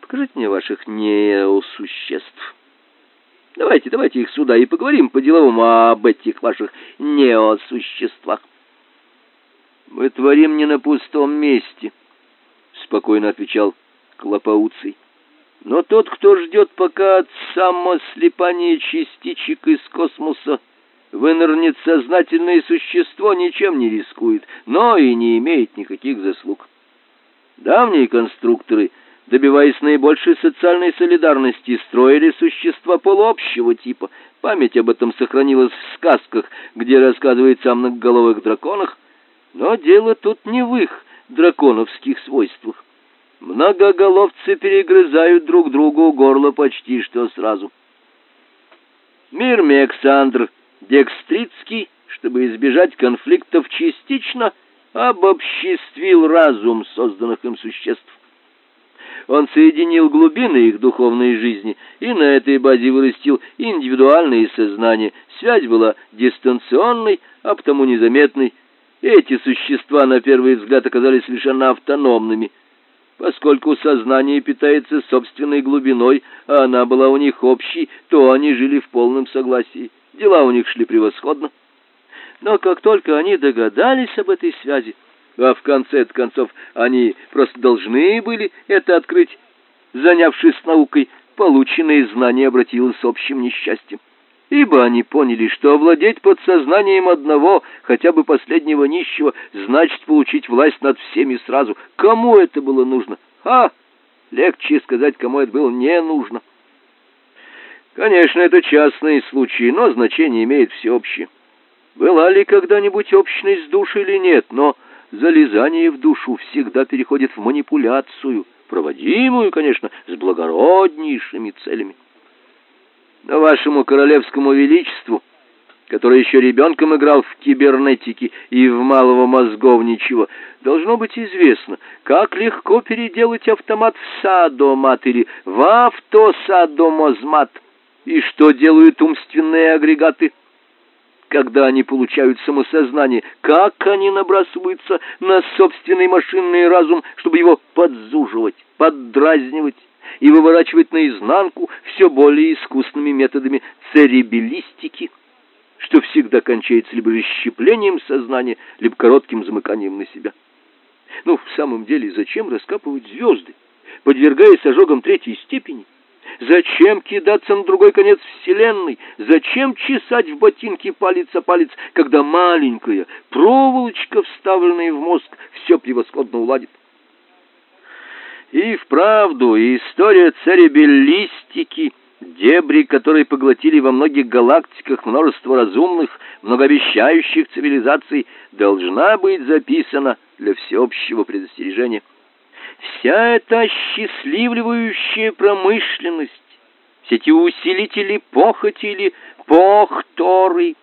Покажите мне ваших неосуществ. Давайте, давайте их сюда и поговорим по-деловому об этих ваших неосуществах. Мы творим не на пустом месте, спокойно отвечал Клопауций. Но тот, кто ждет, пока от самослепания частичек из космоса вынырнет сознательное существо, ничем не рискует, но и не имеет никаких заслуг. Давние конструкторы — добиваясь наибольшей социальной солидарности, строили существа полуобщего типа. Память об этом сохранилась в сказках, где рассказывается о многоголовых драконах, но дело тут не в их драконовских свойствах. Многоголовцы перегрызают друг другу горло почти что сразу. Мир Мександр Декстрицкий, чтобы избежать конфликтов, частично обобществил разум созданных им существ. Он соединил глубины их духовной жизни и на этой базе вырастил индивидуальные сознания. Связь была дистанционной, а потому незаметной. Эти существа на первый взгляд оказались совершенно автономными. Поскольку сознание питается собственной глубиной, а она была у них общей, то они жили в полном согласии. Дела у них шли превосходно. Но как только они догадались об этой связи, а в конце концов они просто должны были это открыть. Занявшись наукой, полученные знания обратилось общим несчастьем. Ибо они поняли, что овладеть подсознанием одного, хотя бы последнего нищего, значит получить власть над всеми сразу. Кому это было нужно? А, легче сказать, кому это было не нужно. Конечно, это частные случаи, но значение имеет всеобщее. Была ли когда-нибудь общность душ или нет, но залезание в душу всегда переходит в манипуляцию, проводимую, конечно, с благороднейшими целями. Вашему королевскому величеству, который еще ребенком играл в кибернетике и в малого мозговничего, должно быть известно, как легко переделать автомат в садомат или в автосадомозмат, и что делают умственные агрегаты – когда они получают самосознание, как они набрасываются на собственный машинный разум, чтобы его подзуживать, поддразнивать и выворачивать наизнанку все более искусными методами церебелистики, что всегда кончается либо расщеплением сознания, либо коротким замыканием на себя. Ну, в самом деле, зачем раскапывать звезды, подвергаясь ожогам третьей степени? Зачем кидаться на другой конец вселенной? Зачем чесать в ботинке палец о палец, когда маленькая проволочка, вставленная в мозг, все превосходно уладит? И вправду история церебеллистики, дебри, которые поглотили во многих галактиках множество разумных, многообещающих цивилизаций, должна быть записана для всеобщего предостережения вся эта осчастливливающая промышленность, все эти усилители похоти или похторы.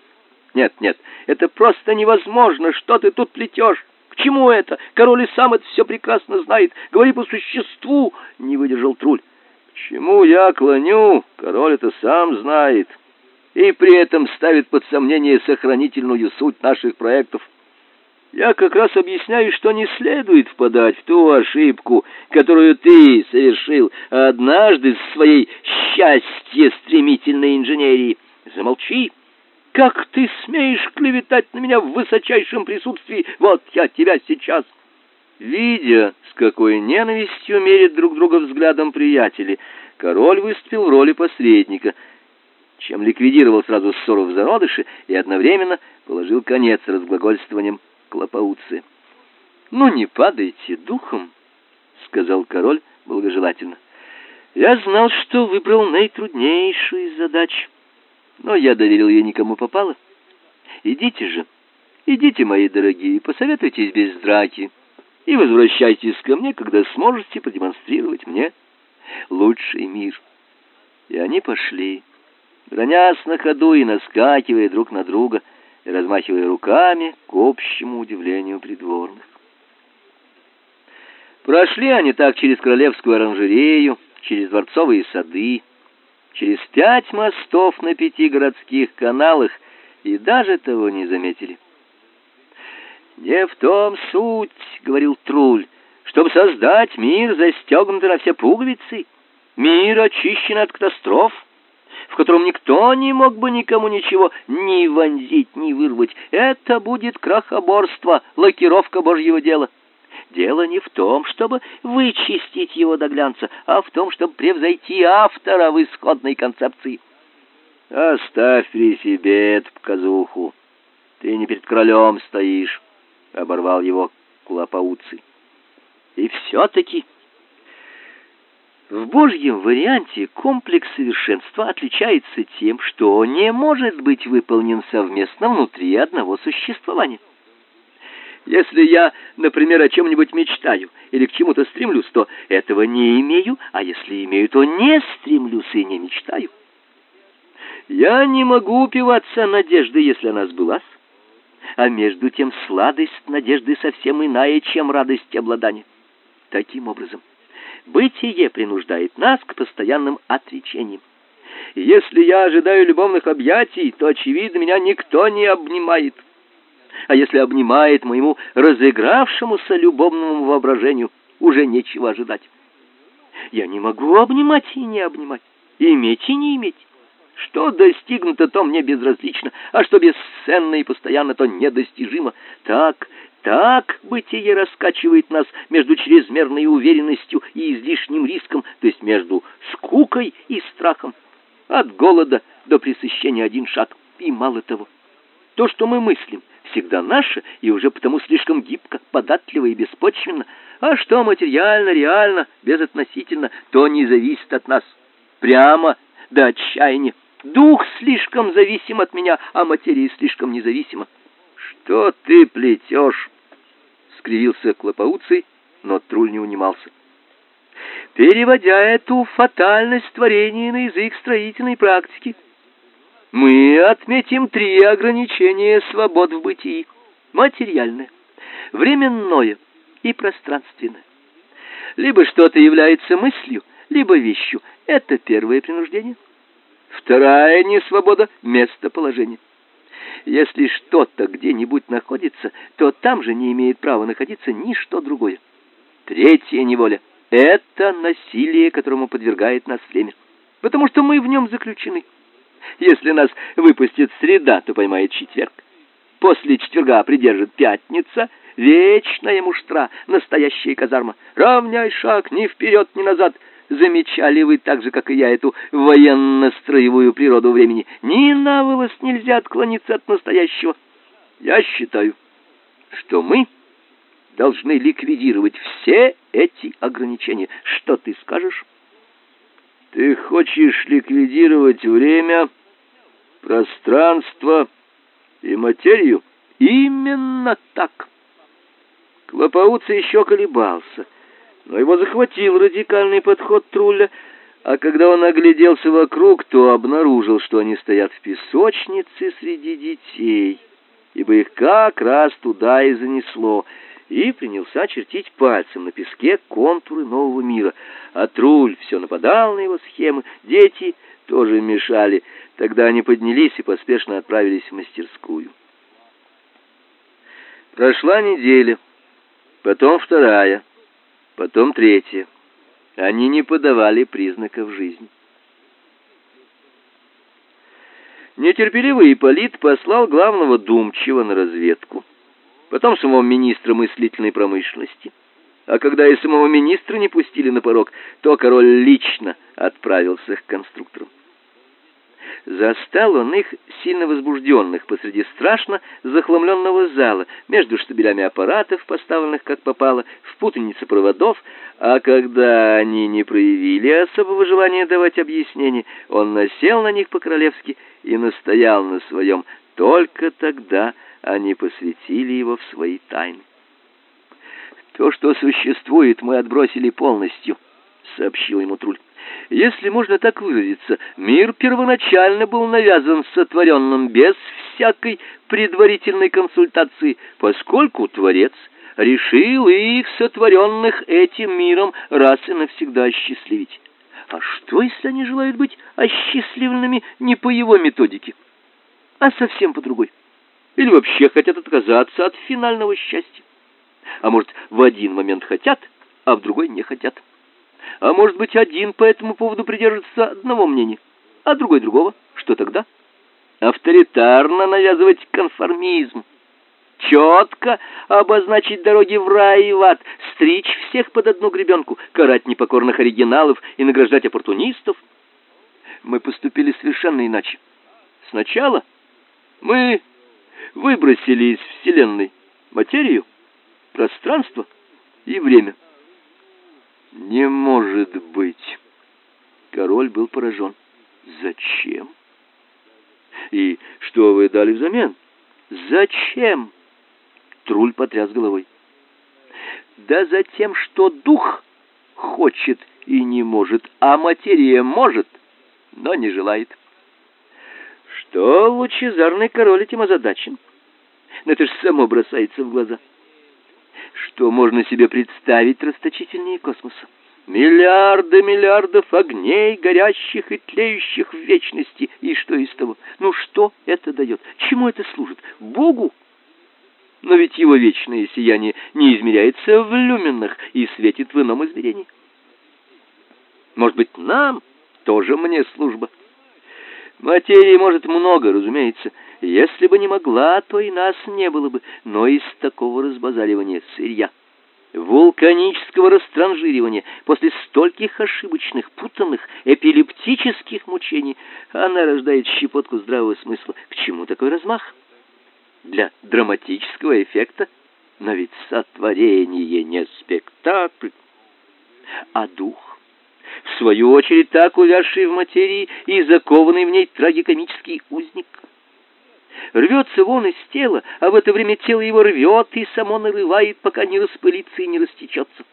Нет, нет, это просто невозможно, что ты тут плетешь. Чему это? Король и сам это все прекрасно знает. Говори по существу, не выдержал Труль. К чему я клоню? Король это сам знает. И при этом ставит под сомнение сохранительную суть наших проектов. Я как раз объясняю, что не следует впадать в ту ошибку, которую ты совершил однажды с своей счастье стремительной инженерии. Замолчи! Как ты смеешь клеветать на меня в высочайшем присутствии? Вот я тебя сейчас Видя, с какой ненавистью мерят друг друга взглядом приятели, король выступил в роли посредника, чем ликвидировал сразу ссору в зародыше и одновременно положил конец разглагольствованиям Клопауцы. «Ну, не падайте духом», — сказал король благожелательно. «Я знал, что выбрал наитруднейшую задач, но я доверил ее никому попало. Идите же, идите, мои дорогие, посоветуйтесь без драки» и возвращайтесь ко мне, когда сможете продемонстрировать мне лучший мир. И они пошли, бронясь на ходу и наскакивая друг на друга, и размахивая руками к общему удивлению придворных. Прошли они так через королевскую оранжерею, через дворцовые сады, через пять мостов на пяти городских каналах и даже того не заметили. «Не в том суть», — говорил Труль, — «чтобы создать мир, застегнутый на все пуговицы, мир, очищенный от катастроф, в котором никто не мог бы никому ничего ни вонзить, ни вырвать. Это будет крахоборство, лакировка Божьего дела». Дело не в том, чтобы вычистить его до глянца, а в том, чтобы превзойти автора в исходной концепции. Оставь при себе эту показуху. Ты не перед королем стоишь оборвал его Клопауций. И все-таки в Божьем варианте комплекс совершенства отличается тем, что не может быть выполнен совместно внутри одного существования. Если я, например, о чем-нибудь мечтаю или к чему-то стремлюсь, то этого не имею, а если имею, то не стремлюсь и не мечтаю. Я не могу упиваться надеждой, если она сбылась а между тем сладость надежды совсем иная, чем радость обладания. Таким образом, бытие принуждает нас к постоянным отречениям. Если я ожидаю любовных объятий, то, очевидно, меня никто не обнимает. А если обнимает моему разыгравшемуся любовному воображению, уже нечего ожидать. Я не могу обнимать и не обнимать, иметь и не иметь. Что достигнуто, то мне безразлично, а что бесценно и постоянно, то недостижимо. Так, так бытие раскачивает нас между чрезмерной уверенностью и излишним риском, то есть между скукой и страхом. От голода до пресыщения один шаг, и мало того. То, что мы мыслим, всегда наше и уже потому слишком гибко, податливо и беспочвенно, а что материально, реально, безотносительно, то не зависит от нас. Прямо до отчаяния. Дух слишком зависим от меня, а материя слишком независима. Что ты плетешь? скривился Клопауций, но Труль не унимался. Переводя эту фатальность творения на язык строительной практики, мы отметим три ограничения свобод в бытии: материальное, временное и пространственное. Либо что-то является мыслью, либо вещью. Это первое принуждение. Вторая несвобода — местоположение. Если что-то где-нибудь находится, то там же не имеет права находиться ничто другое. Третья неволя — это насилие, которому подвергает нас время, потому что мы в нем заключены. Если нас выпустит среда, то поймает четверг. После четверга придержит пятница, вечная муштра, настоящая казарма. Равняй шаг ни вперед, ни назад — замечали вы так же, как и я, эту военно-строевую природу времени. Ни на волос нельзя отклониться от настоящего. Я считаю, что мы должны ликвидировать все эти ограничения. Что ты скажешь? Ты хочешь ликвидировать время, пространство и материю? Именно так. Клопауца еще колебался но его захватил радикальный подход Трулля, а когда он огляделся вокруг, то обнаружил, что они стоят в песочнице среди детей, ибо их как раз туда и занесло, и принялся чертить пальцем на песке контуры нового мира. А Труль все нападал на его схемы, дети тоже мешали. Тогда они поднялись и поспешно отправились в мастерскую. Прошла неделя, потом вторая — Потом третье. Они не подавали признаков жизни. Нетерпеливый Ипполит послал главного Думчева на разведку, потом самого министра мыслительной промышленности. А когда и самого министра не пустили на порог, то король лично отправился к конструкторам. Застал он их сильно возбужденных посреди страшно захламленного зала, между штабелями аппаратов, поставленных как попало, в путанице проводов, а когда они не проявили особого желания давать объяснения, он насел на них по-королевски и настоял на своем. Только тогда они посвятили его в свои тайны. То, что существует, мы отбросили полностью, сообщил ему Труль. Если можно так выразиться, мир первоначально был навязан сотворенным без всякой предварительной консультации, поскольку Творец решил их сотворенных этим миром раз и навсегда осчастливить. А что, если они желают быть осчастливленными не по его методике, а совсем по другой? Или вообще хотят отказаться от финального счастья? А может, в один момент хотят, а в другой не хотят? А может быть, один по этому поводу придерживается одного мнения, а другой другого? Что тогда? Авторитарно навязывать конформизм. Четко обозначить дороги в рай и в ад, стричь всех под одну гребенку, карать непокорных оригиналов и награждать оппортунистов. Мы поступили совершенно иначе. Сначала мы выбросили из Вселенной материю, пространство и время. Не может быть. Король был поражен. Зачем? И что вы дали взамен? Зачем? Труль потряс головой. Да за тем, что дух хочет и не может, а материя может, но не желает. Что лучезарный король этим озадачен? Но это же само бросается в глаза. Что можно себе представить расточительнее космоса? Миллиарды миллиардов огней, горящих и тлеющих в вечности. И что из того? Ну что это дает? Чему это служит? Богу? Но ведь его вечное сияние не измеряется в люменах и светит в ином измерении. Может быть, нам тоже мне служба? Материи может много, разумеется, если бы не могла, то и нас не было бы, но из такого разбазаривания сырья, вулканического растранжиривания, после стольких ошибочных, путанных, эпилептических мучений, она рождает щепотку здравого смысла. К чему такой размах? Для драматического эффекта? Но ведь сотворение не спектакль, а дух в свою очередь так увязший в материи и закованный в ней трагикомический узник рвется вон из тела, а в это время тело его рвет и само нарывает, пока не распылится и не растечется.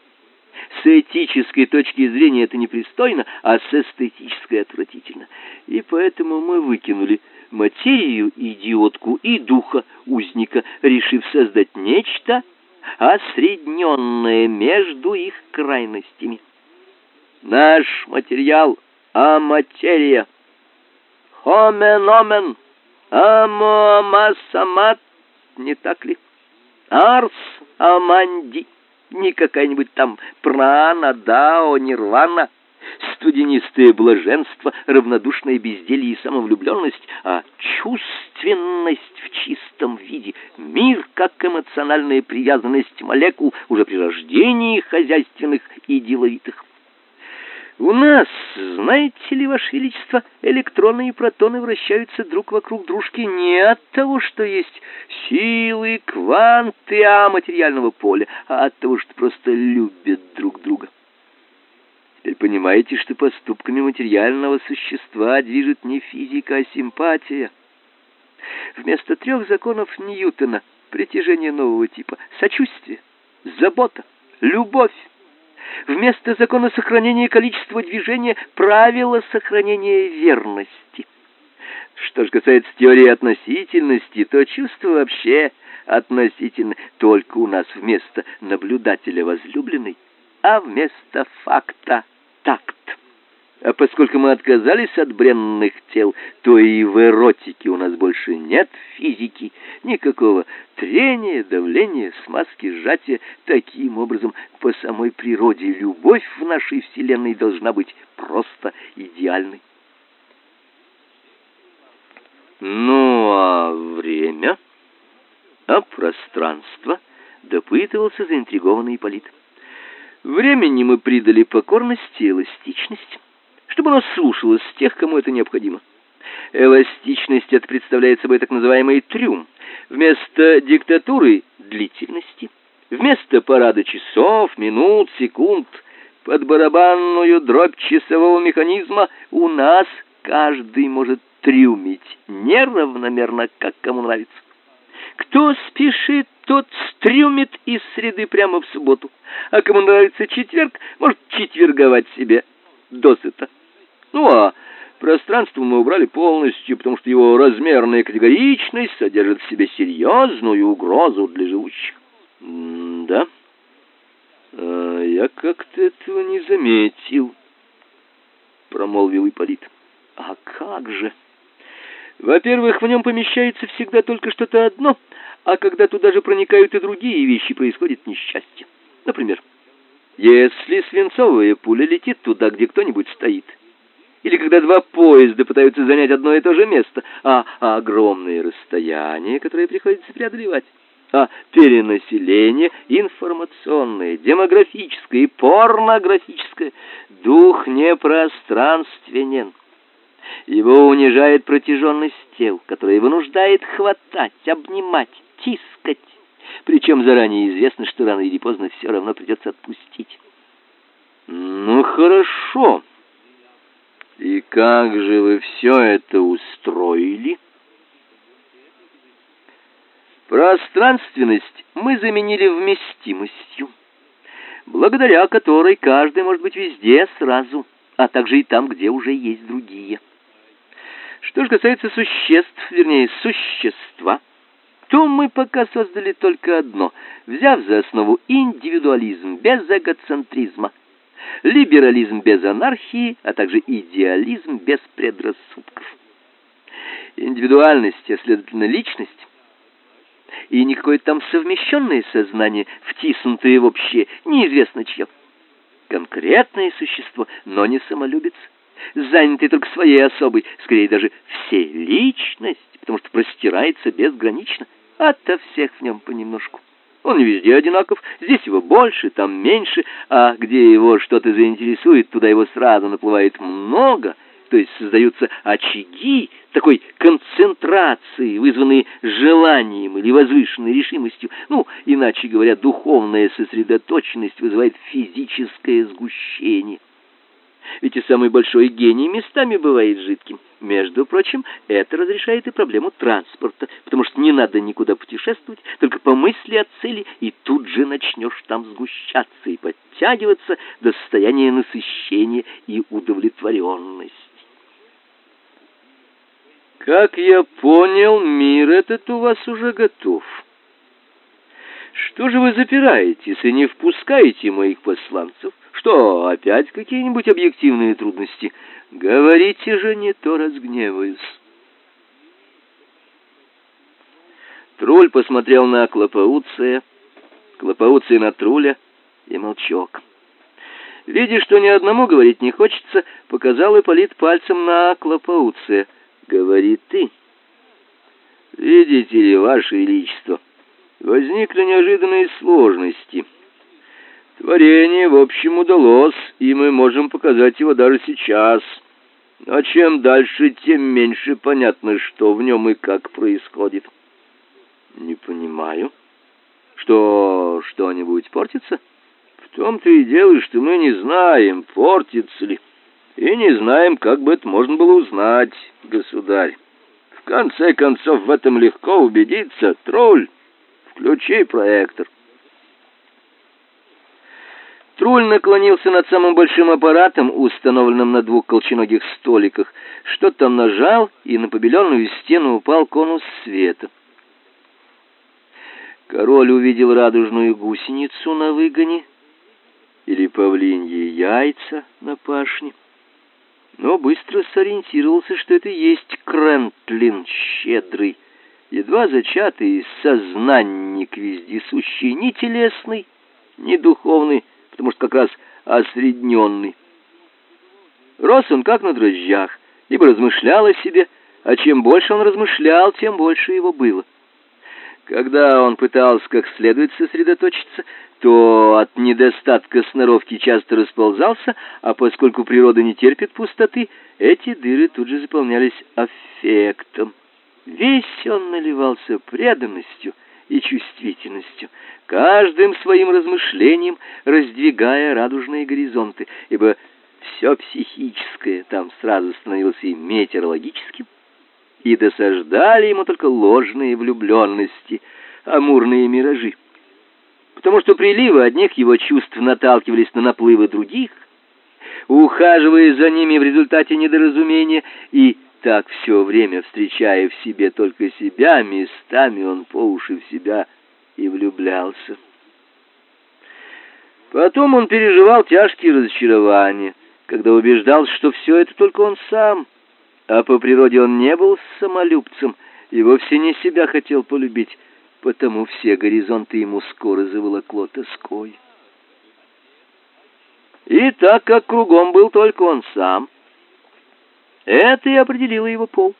С этической точки зрения это непристойно, а с эстетической отвратительно. И поэтому мы выкинули материю идиотку и духа узника, решив создать нечто осредненное между их крайностями. Наш материал а материя. Хоменомен Амоамасамат, не так ли? Арс Аманди, не какая-нибудь там прана, дао, нирвана, студенистое блаженство, равнодушное безделье и самовлюбленность, а чувственность в чистом виде, мир как эмоциональная привязанность молекул уже при рождении хозяйственных и деловитых. У нас, знаете ли, Ваше Величество, электроны и протоны вращаются друг вокруг дружки не от того, что есть силы, кванты а материального поля, а от того, что просто любят друг друга. Теперь понимаете, что поступками материального существа движет не физика, а симпатия. Вместо трех законов Ньютона притяжение нового типа сочувствие, забота, любовь Вместо закона сохранения количества движения правило сохранения верности. Что же касается теории относительности, то чувство вообще относительно. Только у нас вместо наблюдателя возлюбленный, а вместо факта такт. А поскольку мы отказались от бренных тел, то и в эротике у нас больше нет физики, никакого трения, давления, смазки, сжатия. Таким образом, по самой природе любовь в нашей вселенной должна быть просто идеальной. Ну, а время? А пространство? Допытывался заинтригованный Ипполит. Времени мы придали покорность и эластичность, чтобы оно слушалось тех, кому это необходимо. Эластичность это представляет собой так называемый трюм. Вместо диктатуры длительности, вместо парада часов, минут, секунд, под барабанную дробь часового механизма у нас каждый может трюмить неравномерно, как кому нравится. Кто спешит, тот стрюмит из среды прямо в субботу, а кому нравится четверг, может четверговать себе досыта. Ну а пространство мы убрали полностью, потому что его размерная категоричность содержит в себе серьезную угрозу для живущих. Да? А я как-то этого не заметил, промолвил Ипполит. А как же? Во-первых, в нем помещается всегда только что-то одно, а когда туда же проникают и другие вещи, происходит несчастье. Например, если свинцовая пуля летит туда, где кто-нибудь стоит, или когда два поезда пытаются занять одно и то же место, а, а огромные расстояния, которые приходится преодолевать, а перенаселение информационное, демографическое и порнографическое, дух непространственен. Его унижает протяженность тел, которая вынуждает хватать, обнимать, тискать. Причем заранее известно, что рано или поздно все равно придется отпустить. Ну хорошо. И как же вы все это устроили? Пространственность мы заменили вместимостью, благодаря которой каждый может быть везде сразу, а также и там, где уже есть другие. Что же касается существ, вернее, существа, то мы пока создали только одно, взяв за основу индивидуализм без эгоцентризма, либерализм без анархии, а также идеализм без предрассудков. Индивидуальность, а следовательно личность, и никакое там совмещенное сознание, втиснутое в общее, неизвестно чье. Конкретное существо, но не самолюбец занятый только своей особой, скорее даже всей личность, потому что простирается безгранично, ото всех в нем понемножку. Он везде одинаков, здесь его больше, там меньше, а где его что-то заинтересует, туда его сразу наплывает много, то есть создаются очаги такой концентрации, вызванные желанием или возвышенной решимостью. Ну, иначе говоря, духовная сосредоточенность вызывает физическое сгущение. Ведь и самый большой гений местами бывает жидким. Между прочим, это разрешает и проблему транспорта, потому что не надо никуда путешествовать, только помысли о цели, и тут же начнешь там сгущаться и подтягиваться до состояния насыщения и удовлетворенности. Как я понял, мир этот у вас уже готов. Что же вы запираетесь и не впускаете моих посланцев? Что, опять какие-нибудь объективные трудности? Говорите же, не то разгневаюсь. Труль посмотрел на Клопауция, Клопауция на Труля и молчок. Видя, что ни одному говорить не хочется, показал Ипполит пальцем на Клопауция. «Говори ты». «Видите ли, Ваше Величество, возникли неожиданные сложности». Творение, в общем, удалось, и мы можем показать его даже сейчас. А чем дальше, тем меньше понятно, что в нем и как происходит. Не понимаю. Что что-нибудь портится? В том-то и дело, что мы не знаем, портится ли. И не знаем, как бы это можно было узнать, государь. В конце концов, в этом легко убедиться. Тролль, включи проектор. Труль наклонился над самым большим аппаратом, установленным на двух колченогих столиках. Что-то нажал, и на побеленную стену упал конус света. Король увидел радужную гусеницу на выгоне или павлиньи яйца на пашне, но быстро сориентировался, что это есть Крентлин щедрый, едва зачатый сознанник вездесущий, ни телесный, ни духовный, потому что как раз осредненный. Рос он как на дрожжах, ибо размышлял о себе, а чем больше он размышлял, тем больше его было. Когда он пытался как следует сосредоточиться, то от недостатка сноровки часто расползался, а поскольку природа не терпит пустоты, эти дыры тут же заполнялись аффектом. Весь он наливался преданностью и чувствительностью, каждым своим размышлением раздвигая радужные горизонты, ибо все психическое там сразу становилось и метеорологическим, и досаждали ему только ложные влюбленности, амурные миражи. Потому что приливы одних его чувств наталкивались на наплывы других, ухаживая за ними в результате недоразумения, и так все время встречая в себе только себя, местами он по уши в себя и влюблялся. Потом он переживал тяжкие разочарования, когда убеждался, что все это только он сам, а по природе он не был самолюбцем и вовсе не себя хотел полюбить, потому все горизонты ему скоро заволокло тоской. И так как кругом был только он сам, это и определило его пол.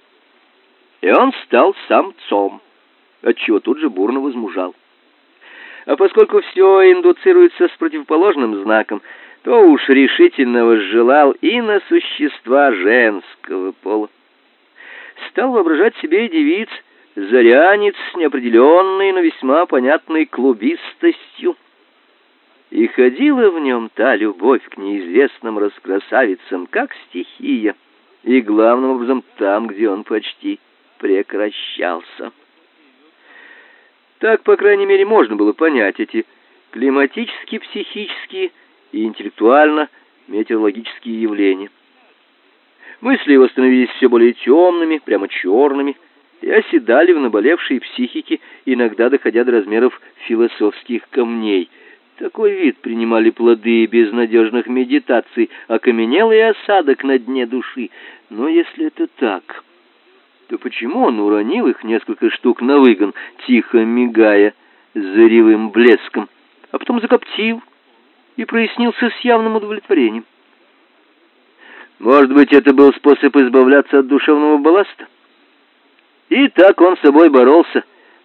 И он стал самцом, отчего тут же бурно возмужал. А поскольку все индуцируется с противоположным знаком, то уж решительно возжелал и на существа женского пола. Стал воображать себе девиц, зарянец с неопределенной, но весьма понятной клубистостью. И ходила в нем та любовь к неизвестным раскрасавицам, как стихия, и главным образом там, где он почти прекращался. Так, по крайней мере, можно было понять эти климатические-психические и интеллектуально-метеорологические явления. Мысли его становились все более темными, прямо черными, и оседали в наболевшей психике, иногда доходя до размеров философских камней. Такой вид принимали плоды безнадежных медитаций, окаменелый осадок на дне души. Но если это так, то почему он уронил их несколько штук на выгон, тихо мигая заревым блеском, а потом закоптил и прояснился с явным удовлетворением? Может быть, это был способ избавляться от душевного балласта? И так он с собой боролся,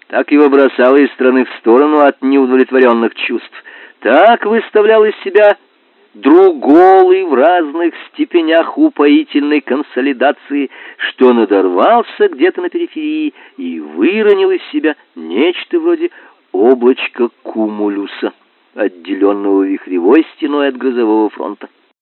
так его бросало из стороны в сторону от неудовлетворенных чувств, так выставлял из себя другой в разных степенях упоительной консолидации, что надорвался где-то на периферии и выронил из себя нечто вроде облачка кумулюса, отделенного вихревой стеной от грозового фронта.